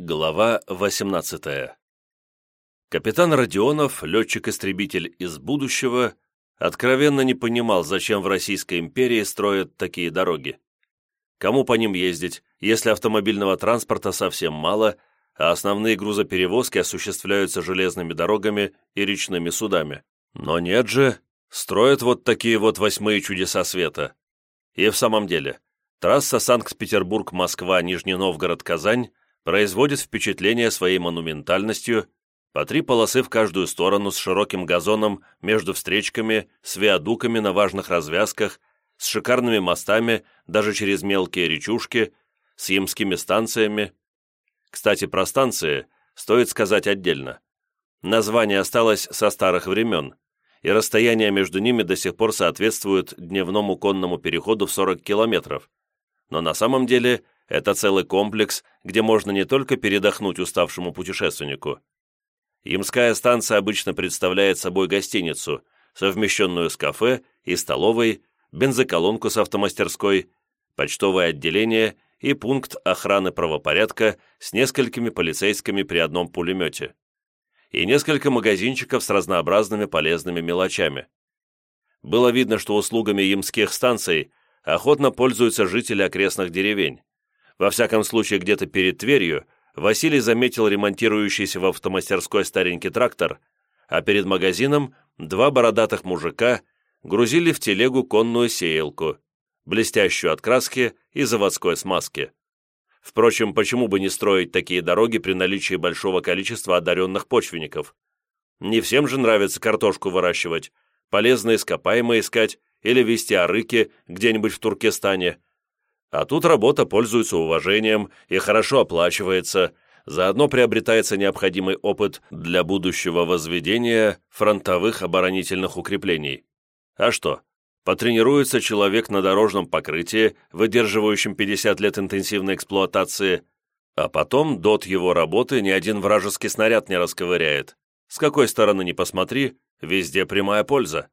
Глава 18 Капитан Родионов, летчик-истребитель из будущего, откровенно не понимал, зачем в Российской империи строят такие дороги. Кому по ним ездить, если автомобильного транспорта совсем мало, а основные грузоперевозки осуществляются железными дорогами и речными судами? Но нет же, строят вот такие вот восьмые чудеса света. И в самом деле, трасса Санкт-Петербург-Москва-Нижний Новгород-Казань производит впечатление своей монументальностью, по три полосы в каждую сторону с широким газоном между встречками, с виадуками на важных развязках, с шикарными мостами даже через мелкие речушки, с ямскими станциями. Кстати, про станции стоит сказать отдельно. Название осталось со старых времен, и расстояние между ними до сих пор соответствует дневному конному переходу в 40 километров. Но на самом деле – это целый комплекс, где можно не только передохнуть уставшему путешественнику. Ямская станция обычно представляет собой гостиницу, совмещенную с кафе и столовой, бензоколонку с автомастерской, почтовое отделение и пункт охраны правопорядка с несколькими полицейскими при одном пулемете. И несколько магазинчиков с разнообразными полезными мелочами. Было видно, что услугами ямских станций охотно пользуются жители окрестных деревень. Во всяком случае, где-то перед Тверью Василий заметил ремонтирующийся в автомастерской старенький трактор, а перед магазином два бородатых мужика грузили в телегу конную сеялку, блестящую от краски и заводской смазки. Впрочем, почему бы не строить такие дороги при наличии большого количества одаренных почвенников? Не всем же нравится картошку выращивать, полезные ископаемые искать или вести арыки где-нибудь в Туркестане – а тут работа пользуется уважением и хорошо оплачивается, заодно приобретается необходимый опыт для будущего возведения фронтовых оборонительных укреплений. А что? Потренируется человек на дорожном покрытии, выдерживающем 50 лет интенсивной эксплуатации, а потом дот его работы ни один вражеский снаряд не расковыряет. С какой стороны ни посмотри, везде прямая польза.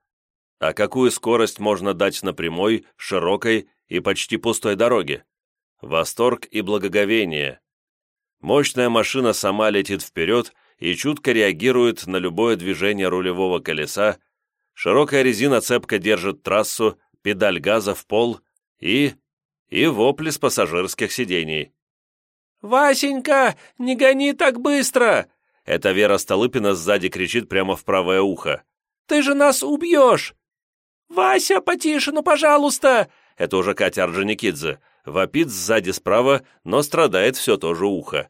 А какую скорость можно дать на прямой, широкой и почти пустой дороге. Восторг и благоговение. Мощная машина сама летит вперед и чутко реагирует на любое движение рулевого колеса, широкая резина цепко держит трассу, педаль газа в пол и... и вопли с пассажирских сидений. «Васенька, не гони так быстро!» Это Вера Столыпина сзади кричит прямо в правое ухо. «Ты же нас убьешь!» «Вася, потише, ну, пожалуйста! Это уже Катя Орджоникидзе, вопит сзади справа, но страдает все то же ухо.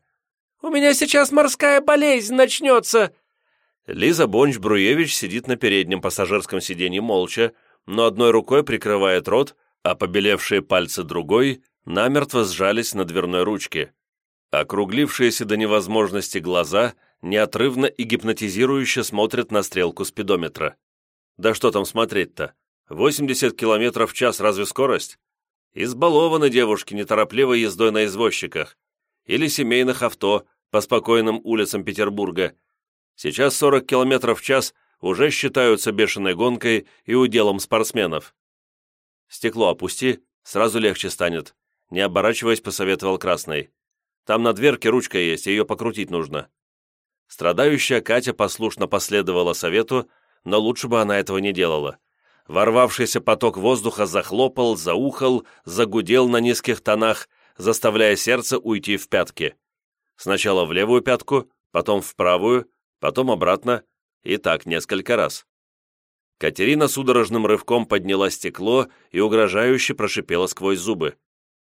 «У меня сейчас морская болезнь начнется!» Лиза Бонч-Бруевич сидит на переднем пассажирском сиденье молча, но одной рукой прикрывает рот, а побелевшие пальцы другой намертво сжались на дверной ручке. Округлившиеся до невозможности глаза неотрывно и гипнотизирующе смотрят на стрелку спидометра. Да что там смотреть-то? 80 км в час разве скорость? Избалованы девушки неторопливой ездой на извозчиках или семейных авто по спокойным улицам Петербурга. Сейчас 40 км в час уже считаются бешеной гонкой и уделом спортсменов. «Стекло опусти, сразу легче станет», — не оборачиваясь, посоветовал Красный. «Там на дверке ручка есть, ее покрутить нужно». Страдающая Катя послушно последовала совету, но лучше бы она этого не делала. Ворвавшийся поток воздуха захлопал, заухал, загудел на низких тонах, заставляя сердце уйти в пятки. Сначала в левую пятку, потом в правую, потом обратно, и так несколько раз. Катерина судорожным рывком подняла стекло и угрожающе прошипела сквозь зубы.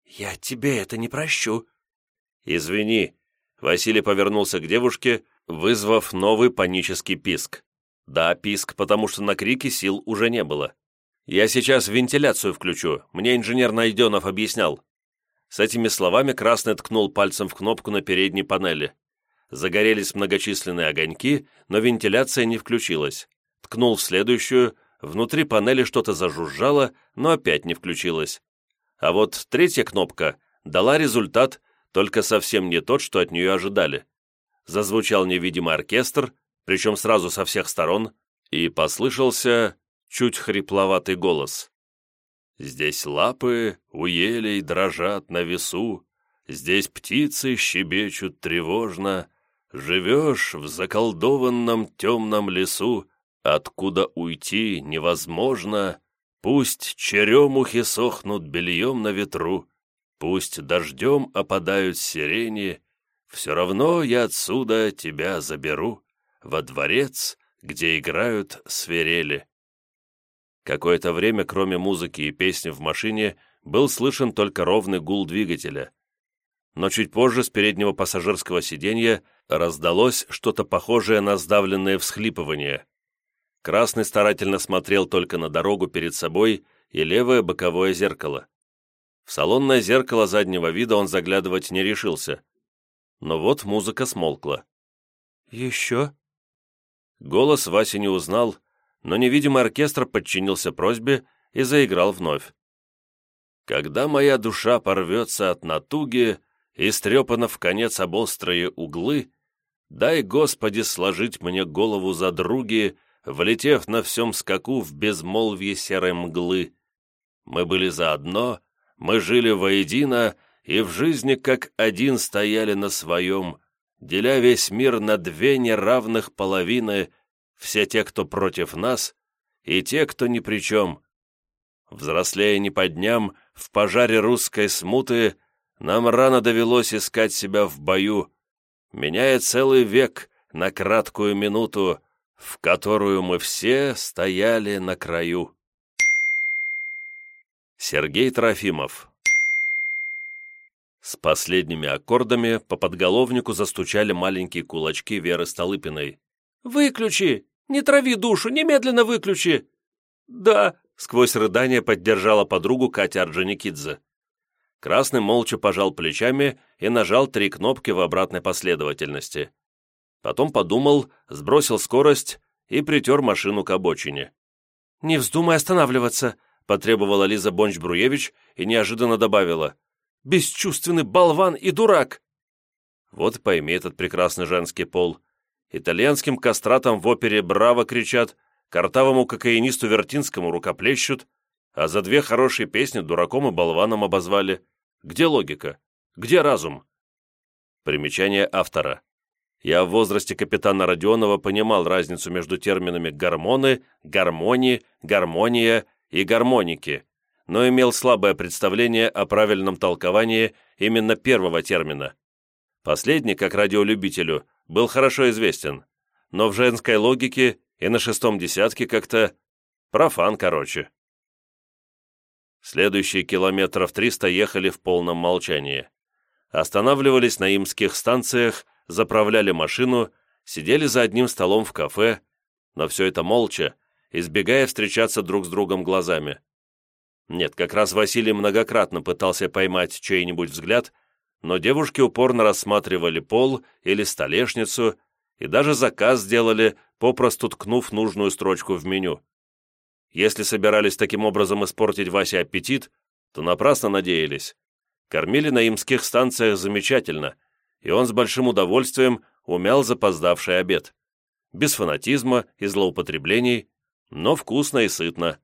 «Я тебе это не прощу». «Извини», — Василий повернулся к девушке, вызвав новый панический писк. Да, писк, потому что на крики сил уже не было. Я сейчас вентиляцию включу, мне инженер Найденов объяснял. С этими словами Красный ткнул пальцем в кнопку на передней панели. Загорелись многочисленные огоньки, но вентиляция не включилась. Ткнул в следующую, внутри панели что-то зажужжало, но опять не включилось. А вот третья кнопка дала результат, только совсем не тот, что от нее ожидали. Зазвучал невидимый оркестр, причем сразу со всех сторон, и послышался чуть хрипловатый голос. «Здесь лапы у елей дрожат на весу, Здесь птицы щебечут тревожно, Живешь в заколдованном темном лесу, Откуда уйти невозможно, Пусть черемухи сохнут бельем на ветру, Пусть дождем опадают сирени, Все равно я отсюда тебя заберу Во дворец, где играют свирели. Какое-то время, кроме музыки и песни в машине, был слышен только ровный гул двигателя. Но чуть позже с переднего пассажирского сиденья раздалось что-то похожее на сдавленное всхлипывание. Красный старательно смотрел только на дорогу перед собой и левое боковое зеркало. В салонное зеркало заднего вида он заглядывать не решился. Но вот музыка смолкла. «Еще?» Голос Вася не узнал, но невидимый оркестр подчинился просьбе и заиграл вновь. «Когда моя душа порвется от натуги, и стрепана в конец об острые углы, дай, Господи, сложить мне голову за други, влетев на всем скаку в безмолвье серой мглы. Мы были заодно, мы жили воедино, и в жизни как один стояли на своем, деля весь мир на две неравных половины, все те, кто против нас, и те, кто ни при чем. Взрослея не по дням, в пожаре русской смуты, нам рано довелось искать себя в бою, меняя целый век на краткую минуту, в которую мы все стояли на краю. Сергей Трофимов С последними аккордами по подголовнику застучали маленькие кулачки Веры Столыпиной. «Выключи! Не трави душу! Немедленно выключи!» «Да!» — сквозь рыдание поддержала подругу Катя Орджоникидзе. Красный молча пожал плечами и нажал три кнопки в обратной последовательности. Потом подумал, сбросил скорость и притер машину к обочине. «Не вздумай останавливаться!» потребовала Лиза Бонч-Бруевич и неожиданно добавила. «Бесчувственный болван и дурак!» Вот пойми этот прекрасный женский пол. Итальянским кастратам в опере «Браво» кричат, картавому кокаинисту Вертинскому рукоплещут, а за две хорошие песни дураком и болваном обозвали. Где логика? Где разум? Примечание автора. Я в возрасте капитана Родионова понимал разницу между терминами «гормоны», «гармонии», «гармония» и гармоники, но имел слабое представление о правильном толковании именно первого термина. Последний, как радиолюбителю, был хорошо известен, но в женской логике и на шестом десятке как-то профан, короче. Следующие километров триста ехали в полном молчании. Останавливались на имских станциях, заправляли машину, сидели за одним столом в кафе, но все это молча, избегая встречаться друг с другом глазами. Нет, как раз Василий многократно пытался поймать чей-нибудь взгляд, но девушки упорно рассматривали пол или столешницу и даже заказ сделали, попросту ткнув нужную строчку в меню. Если собирались таким образом испортить Васе аппетит, то напрасно надеялись. Кормили на имских станциях замечательно, и он с большим удовольствием умял запоздавший обед. Без фанатизма и злоупотреблений, но вкусно и сытно.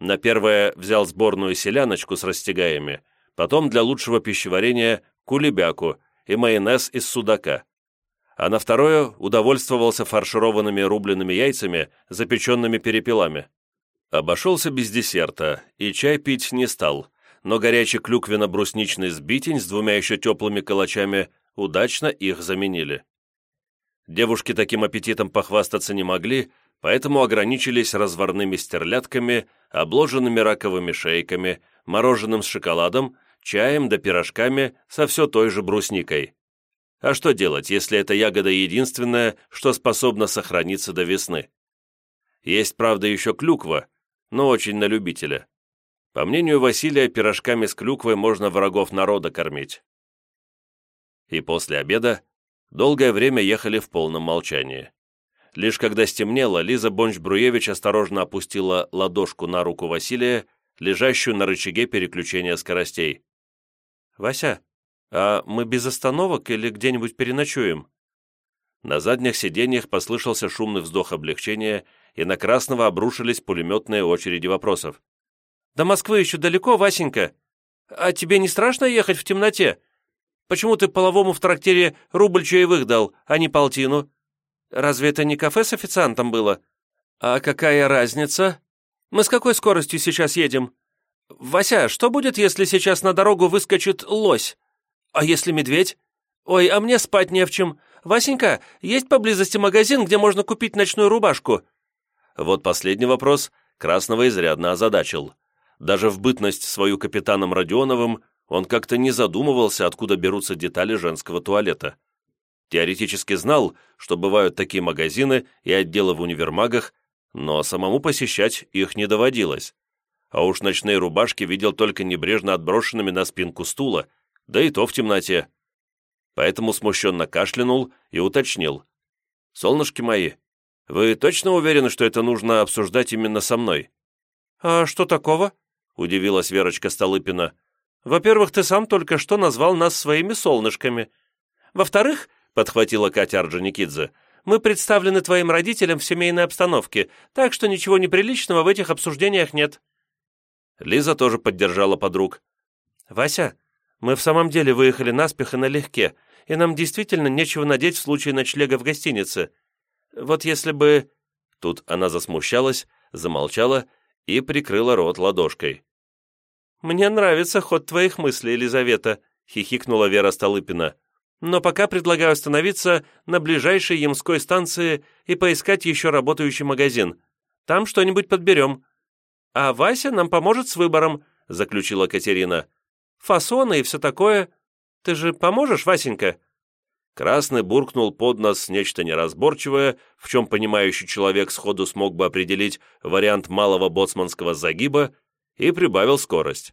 На первое взял сборную селяночку с растягаями, потом для лучшего пищеварения кулебяку и майонез из судака. А на второе удовольствовался фаршированными рубленными яйцами, запеченными перепелами. Обошелся без десерта и чай пить не стал, но горячий клюквенно-брусничный сбитень с двумя еще теплыми калачами удачно их заменили. Девушки таким аппетитом похвастаться не могли, поэтому ограничились разварными стерлятками, обложенными раковыми шейками, мороженым с шоколадом, чаем да пирожками со все той же брусникой. А что делать, если эта ягода единственная, что способна сохраниться до весны? Есть, правда, еще клюква, но очень на любителя. По мнению Василия, пирожками с клюквой можно врагов народа кормить. И после обеда долгое время ехали в полном молчании. Лишь когда стемнело, Лиза Бонч-Бруевич осторожно опустила ладошку на руку Василия, лежащую на рычаге переключения скоростей. «Вася, а мы без остановок или где-нибудь переночуем?» На задних сиденьях послышался шумный вздох облегчения, и на Красного обрушились пулеметные очереди вопросов. «До Москвы еще далеко, Васенька. А тебе не страшно ехать в темноте? Почему ты половому в трактире рубль чаевых дал, а не полтину? Разве это не кафе с официантом было? А какая разница? Мы с какой скоростью сейчас едем? Вася, что будет, если сейчас на дорогу выскочит лось? А если медведь? Ой, а мне спать не в чем. Васенька, есть поблизости магазин, где можно купить ночную рубашку? Вот последний вопрос Красного изрядно озадачил. Даже в бытность свою капитаном Родионовым он как-то не задумывался, откуда берутся детали женского туалета. Теоретически знал, что бывают такие магазины и отделы в универмагах, но самому посещать их не доводилось. А уж ночные рубашки видел только небрежно отброшенными на спинку стула, да и то в темноте. Поэтому смущенно кашлянул и уточнил. «Солнышки мои, вы точно уверены, что это нужно обсуждать именно со мной?» «А что такого?» — удивилась Верочка Столыпина. Во-первых, ты сам только что назвал нас своими солнышками. Во-вторых, — подхватила Катя Орджоникидзе, — мы представлены твоим родителям в семейной обстановке, так что ничего неприличного в этих обсуждениях нет». Лиза тоже поддержала подруг. «Вася, мы в самом деле выехали наспех и налегке, и нам действительно нечего надеть в случае ночлега в гостинице. Вот если бы...» Тут она засмущалась, замолчала и прикрыла рот ладошкой. «Мне нравится ход твоих мыслей, Елизавета», — хихикнула Вера Столыпина. «Но пока предлагаю остановиться на ближайшей Ямской станции и поискать еще работающий магазин. Там что-нибудь подберем». «А Вася нам поможет с выбором», — заключила Катерина. «Фасоны и все такое. Ты же поможешь, Васенька?» Красный буркнул под нос нечто неразборчивое, в чем понимающий человек сходу смог бы определить вариант малого боцманского загиба, и прибавил скорость.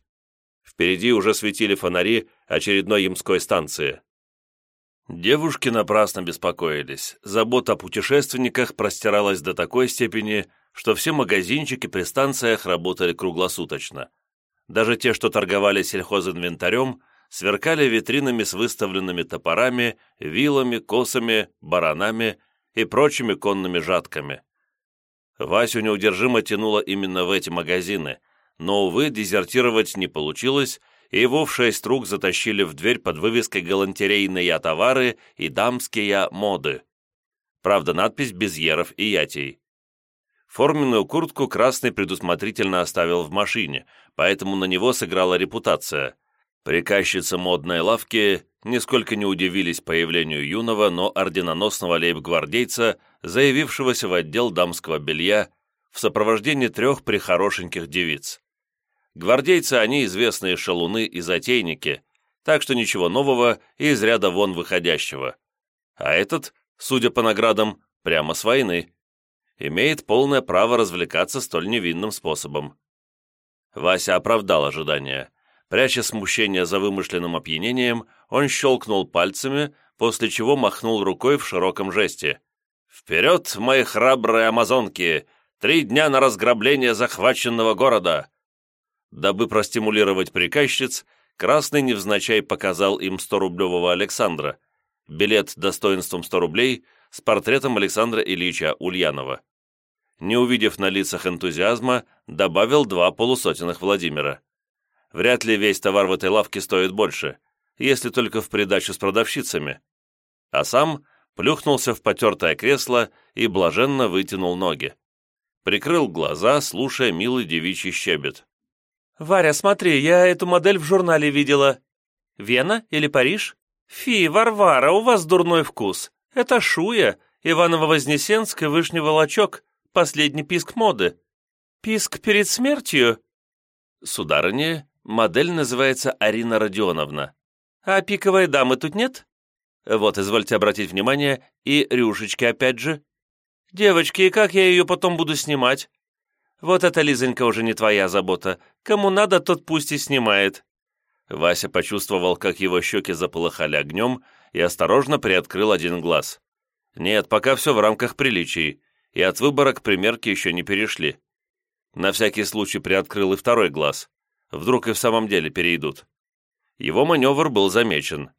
Впереди уже светили фонари очередной ямской станции. Девушки напрасно беспокоились. Забота о путешественниках простиралась до такой степени, что все магазинчики при станциях работали круглосуточно. Даже те, что торговали сельхозинвентарем, сверкали витринами с выставленными топорами, вилами, косами, баранами и прочими конными жатками. Васю неудержимо тянуло именно в эти магазины – но, увы, дезертировать не получилось, и его в шесть рук затащили в дверь под вывеской «Галантерейные товары» и «Дамские моды». Правда, надпись без еров и ятей. Форменную куртку Красный предусмотрительно оставил в машине, поэтому на него сыграла репутация. Приказчицы модной лавки нисколько не удивились появлению юного, но орденоносного лейб-гвардейца, заявившегося в отдел дамского белья в сопровождении трех прихорошеньких девиц. Гвардейцы они известные шалуны и затейники, так что ничего нового и из ряда вон выходящего. А этот, судя по наградам, прямо с войны. Имеет полное право развлекаться столь невинным способом. Вася оправдал ожидания. Пряча смущение за вымышленным опьянением, он щелкнул пальцами, после чего махнул рукой в широком жесте. «Вперед, мои храбрые амазонки! Три дня на разграбление захваченного города! Дабы простимулировать приказчиц, Красный невзначай показал им 100-рублевого Александра, билет достоинством 100 рублей с портретом Александра Ильича Ульянова. Не увидев на лицах энтузиазма, добавил два полусотенных Владимира. Вряд ли весь товар в этой лавке стоит больше, если только в придачу с продавщицами. А сам плюхнулся в потертое кресло и блаженно вытянул ноги. Прикрыл глаза, слушая милый девичий щебет. «Варя, смотри, я эту модель в журнале видела. Вена или Париж? Фи, Варвара, у вас дурной вкус. Это Шуя, Иваново-Вознесенск и Вышний Волочок, последний писк моды. Писк перед смертью?» «Сударыня, модель называется Арина Родионовна. А пиковой дамы тут нет?» «Вот, извольте обратить внимание, и рюшечки опять же». «Девочки, и как я ее потом буду снимать? Вот эта, Лизонька, уже не твоя забота. Кому надо, тот пусть и снимает». Вася почувствовал, как его щеки заполыхали огнем, и осторожно приоткрыл один глаз. Нет, пока все в рамках приличий, и от выбора к примерке еще не перешли. На всякий случай приоткрыл и второй глаз. Вдруг и в самом деле перейдут. Его маневр был замечен.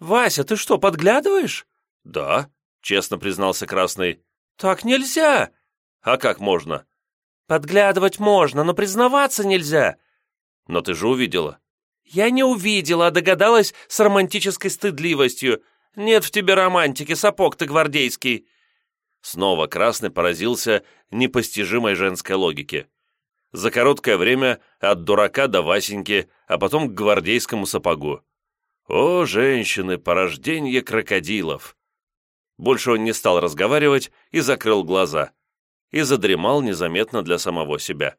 «Вася, ты что, подглядываешь?» «Да», — честно признался Красный. «Так нельзя!» «А как можно?» «Подглядывать можно, но признаваться нельзя!» «Но ты же увидела». «Я не увидела, а догадалась с романтической стыдливостью. Нет в тебе романтики, сапог ты гвардейский!» Снова Красный поразился непостижимой женской логике. За короткое время от дурака до Васеньки, а потом к гвардейскому сапогу. О, женщины, порождение крокодилов! Больше он не стал разговаривать и закрыл глаза. И задремал незаметно для самого себя.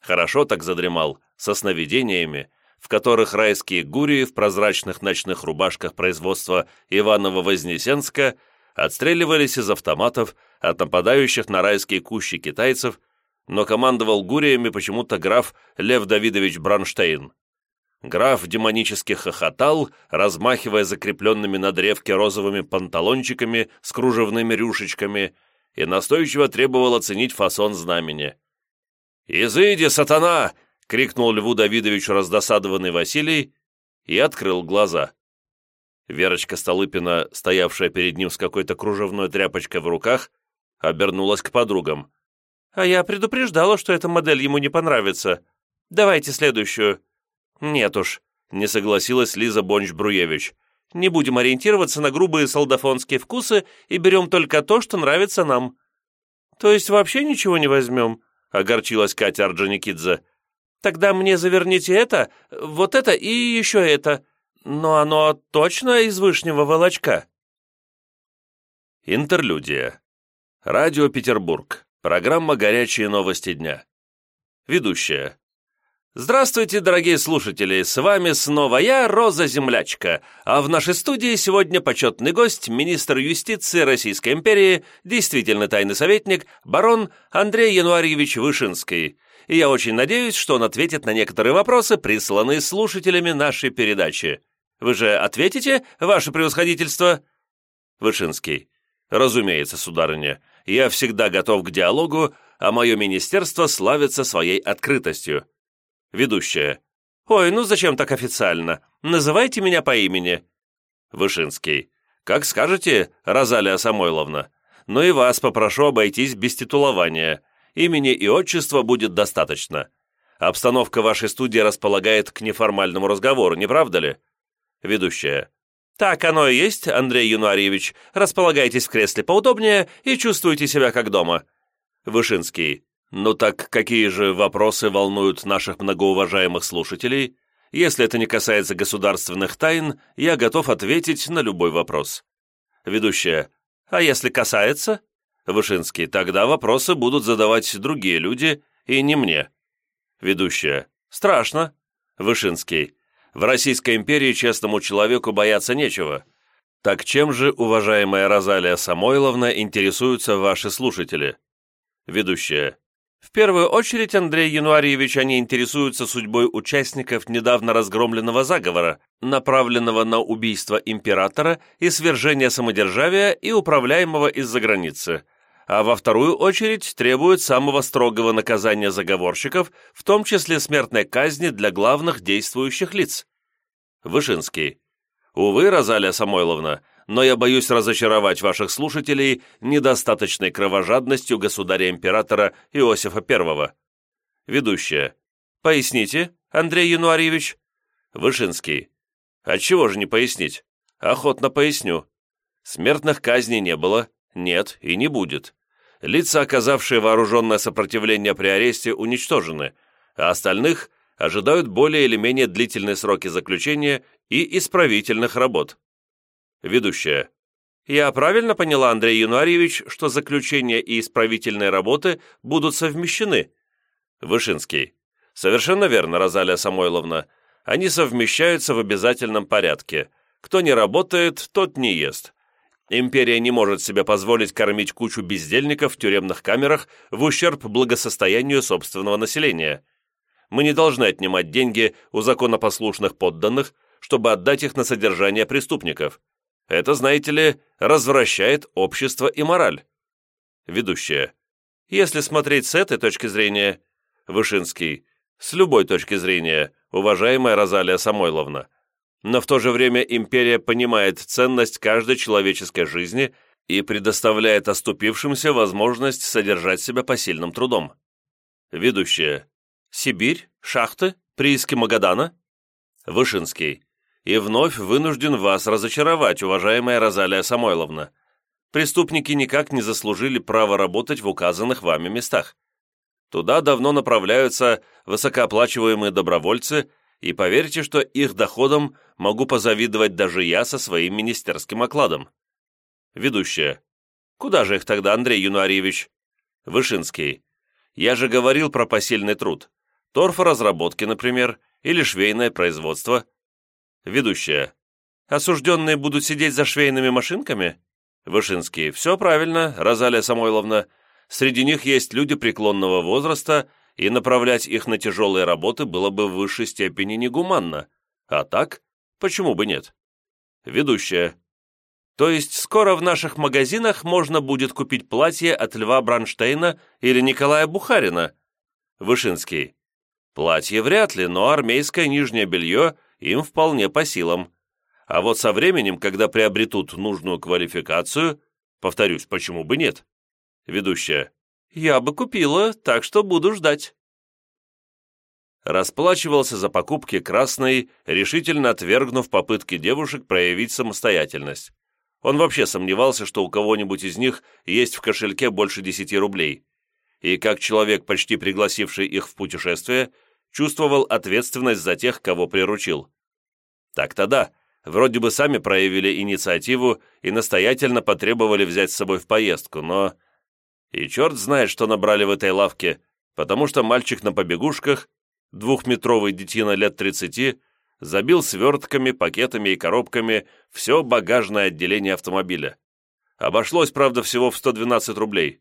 Хорошо так задремал, со сновидениями, в которых райские гурии в прозрачных ночных рубашках производства Иваново-Вознесенска отстреливались из автоматов от нападающих на райские кущи китайцев, но командовал гуриями почему-то граф Лев Давидович Бронштейн. Граф демонически хохотал, размахивая закрепленными на древке розовыми панталончиками с кружевными рюшечками и настойчиво требовал оценить фасон знамени. «Изыди, сатана!» — крикнул Льву Давидовичу раздосадованный Василий и открыл глаза. Верочка Столыпина, стоявшая перед ним с какой-то кружевной тряпочкой в руках, обернулась к подругам. «А я предупреждала, что эта модель ему не понравится. Давайте следующую». «Нет уж», — не согласилась Лиза Бонч-Бруевич. «Не будем ориентироваться на грубые солдафонские вкусы и берем только то, что нравится нам». «То есть вообще ничего не возьмем?» — огорчилась Катя Орджоникидзе. «Тогда мне заверните это, вот это и еще это. Но оно точно из вышнего волочка?» Интерлюдия. Радио Петербург. Программа «Горячие новости дня». Ведущая. Здравствуйте, дорогие слушатели! С вами снова я, Роза Землячка, а в нашей студии сегодня почетный гость, министр юстиции Российской империи, действительно тайный советник, барон Андрей Януарьевич Вышинский. И я очень надеюсь, что он ответит на некоторые вопросы, присланные слушателями нашей передачи. Вы же ответите, ваше превосходительство?» Вышинский. «Разумеется, сударыня, я всегда готов к диалогу, а мое министерство славится своей открытостью». Ведущая. «Ой, ну зачем так официально? Называйте меня по имени». Вышинский. «Как скажете, Розалия Самойловна. Но и вас попрошу обойтись без титулования. Имени и отчества будет достаточно. Обстановка вашей студии располагает к неформальному разговору, не правда ли?» Ведущая. «Так оно и есть, Андрей Януарьевич. Располагайтесь в кресле поудобнее и чувствуйте себя как дома». Вышинский. «Ну так какие же вопросы волнуют наших многоуважаемых слушателей? Если это не касается государственных тайн, я готов ответить на любой вопрос». Ведущая. «А если касается?» Вышинский. «Тогда вопросы будут задавать другие люди, и не мне». Ведущая. «Страшно». Вышинский. В Российской империи честному человеку бояться нечего. Так чем же, уважаемая Розалия Самойловна, интересуются ваши слушатели? Ведущая. В первую очередь, Андрей Януарьевич, они интересуются судьбой участников недавно разгромленного заговора, направленного на убийство императора и свержение самодержавия и управляемого из-за границы, а во вторую очередь требуют самого строгого наказания заговорщиков, в том числе смертной казни для главных действующих лиц. Вышинский. Увы, Розалия Самойловна, но я боюсь разочаровать ваших слушателей недостаточной кровожадностью государя-императора Иосифа I. Ведущая. Поясните, Андрей Януарьевич. Вышинский. Отчего же не пояснить? Охотно поясню. Смертных казней не было, нет и не будет. Лица, оказавшие вооруженное сопротивление при аресте, уничтожены, а остальных ожидают более или менее длительные сроки заключения и исправительных работ. Ведущая. Я правильно поняла, Андрей Януарьевич, что заключение и исправительные работы будут совмещены? Вышинский. Совершенно верно, Розалия Самойловна. Они совмещаются в обязательном порядке. Кто не работает, тот не ест. Империя не может себе позволить кормить кучу бездельников в тюремных камерах в ущерб благосостоянию собственного населения. Мы не должны отнимать деньги у законопослушных подданных, чтобы отдать их на содержание преступников. Это, знаете ли, развращает общество и мораль. Ведущая. Если смотреть с этой точки зрения, Вышинский, с любой точки зрения, уважаемая Розалия Самойловна, но в то же время империя понимает ценность каждой человеческой жизни и предоставляет оступившимся возможность содержать себя посильным трудом. Ведущая. Сибирь? Шахты? Прииски Магадана? Вышинский. И вновь вынужден вас разочаровать, уважаемая Розалия Самойловна. Преступники никак не заслужили право работать в указанных вами местах. Туда давно направляются высокооплачиваемые добровольцы, и поверьте, что их доходам могу позавидовать даже я со своим министерским окладом. Ведущая. Куда же их тогда, Андрей Юнуарьевич? Вышинский. Я же говорил про посильный труд. Торфоразработки, например, или швейное производство. Ведущая. Осужденные будут сидеть за швейными машинками? Вышинский. Все правильно, Розалия Самойловна. Среди них есть люди преклонного возраста, и направлять их на тяжелые работы было бы в высшей степени негуманно. А так, почему бы нет? Ведущая. То есть скоро в наших магазинах можно будет купить платье от Льва Бранштейна или Николая Бухарина? Вышинский. Платье вряд ли, но армейское нижнее белье им вполне по силам. А вот со временем, когда приобретут нужную квалификацию, повторюсь, почему бы нет? Ведущая. Я бы купила, так что буду ждать. Расплачивался за покупки красной, решительно отвергнув попытки девушек проявить самостоятельность. Он вообще сомневался, что у кого-нибудь из них есть в кошельке больше десяти рублей. И как человек, почти пригласивший их в путешествие, чувствовал ответственность за тех, кого приручил. Так-то да, вроде бы сами проявили инициативу и настоятельно потребовали взять с собой в поездку, но... И черт знает, что набрали в этой лавке, потому что мальчик на побегушках, двухметровый детина лет тридцати, забил свертками, пакетами и коробками все багажное отделение автомобиля. Обошлось, правда, всего в 112 рублей.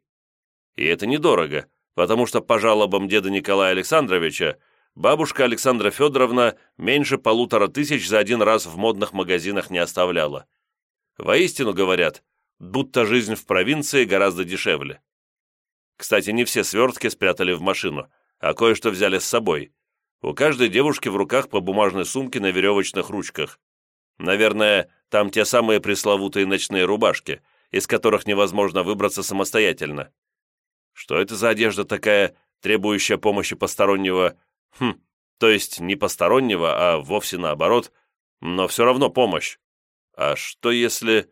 И это недорого, потому что по жалобам деда Николая Александровича бабушка Александра Федоровна меньше полутора тысяч за один раз в модных магазинах не оставляла. Воистину, говорят, будто жизнь в провинции гораздо дешевле. Кстати, не все свертки спрятали в машину, а кое-что взяли с собой. У каждой девушки в руках по бумажной сумке на веревочных ручках. Наверное, там те самые пресловутые ночные рубашки, из которых невозможно выбраться самостоятельно. Что это за одежда такая, требующая помощи постороннего? Хм, то есть не постороннего, а вовсе наоборот, но все равно помощь. А что если...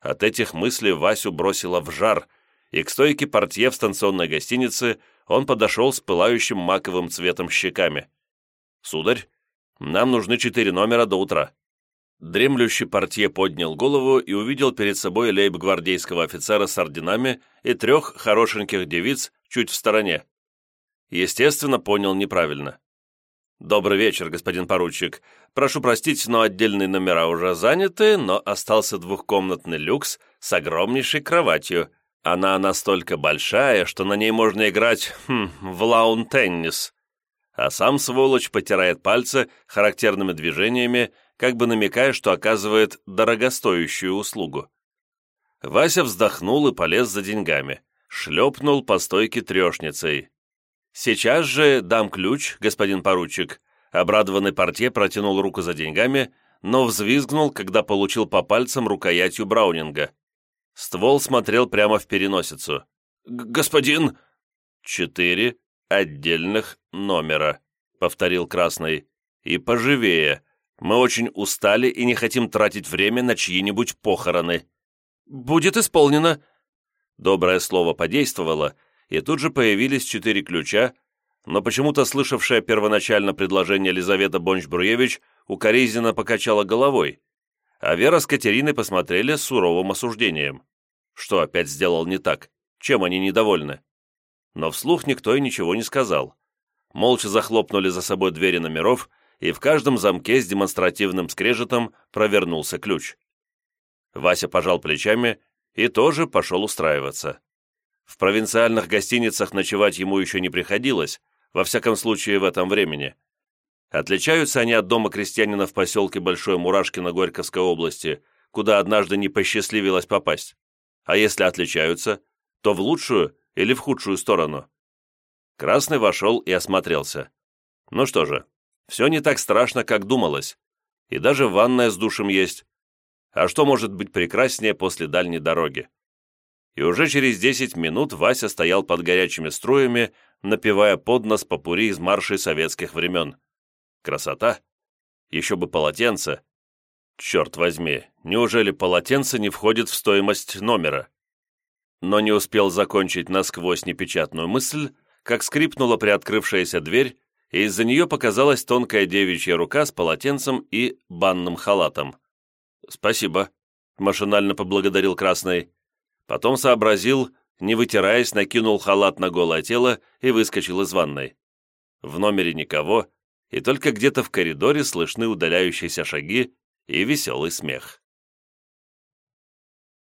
От этих мыслей Васю бросило в жар, и к стойке портье в станционной гостинице он подошел с пылающим маковым цветом щеками. «Сударь, нам нужны четыре номера до утра». Дремлющий портье поднял голову и увидел перед собой лейб-гвардейского офицера с орденами и трех хорошеньких девиц чуть в стороне. Естественно, понял неправильно. «Добрый вечер, господин поручик. Прошу простить, но отдельные номера уже заняты, но остался двухкомнатный люкс с огромнейшей кроватью. Она настолько большая, что на ней можно играть хм, в лаун-теннис а сам сволочь потирает пальцы характерными движениями, как бы намекая, что оказывает дорогостоящую услугу. Вася вздохнул и полез за деньгами, шлепнул по стойке трешницей. «Сейчас же дам ключ, господин поручик», обрадованный портье протянул руку за деньгами, но взвизгнул, когда получил по пальцам рукоятью Браунинга. Ствол смотрел прямо в переносицу. «Господин...» «Четыре, отдельных номера», — повторил Красный. «И поживее. Мы очень устали и не хотим тратить время на чьи-нибудь похороны». «Будет исполнено». Доброе слово подействовало, и тут же появились четыре ключа, но почему-то слышавшая первоначально предложение Елизавета Бонч-Бруевич укоризненно покачала головой, а Вера с Катериной посмотрели с суровым осуждением. Что опять сделал не так? Чем они недовольны? но вслух никто и ничего не сказал. Молча захлопнули за собой двери номеров, и в каждом замке с демонстративным скрежетом провернулся ключ. Вася пожал плечами и тоже пошел устраиваться. В провинциальных гостиницах ночевать ему еще не приходилось, во всяком случае в этом времени. Отличаются они от дома крестьянина в поселке Большой Мурашкино Горьковской области, куда однажды не посчастливилось попасть. А если отличаются, то в лучшую или в худшую сторону. Красный вошел и осмотрелся. Ну что же, все не так страшно, как думалось. И даже ванная с душем есть. А что может быть прекраснее после дальней дороги? И уже через десять минут Вася стоял под горячими струями, напевая под нос попури из маршей советских времен. Красота! Еще бы полотенце. Черт возьми, неужели полотенце не входит в стоимость номера? Но не успел закончить насквозь непечатную мысль, как скрипнула приоткрывшаяся дверь, и из-за нее показалась тонкая девичья рука с полотенцем и банным халатом. «Спасибо», — машинально поблагодарил Красный. Потом сообразил, не вытираясь, накинул халат на голое тело и выскочил из ванной. В номере никого, и только где-то в коридоре слышны удаляющиеся шаги и веселый смех.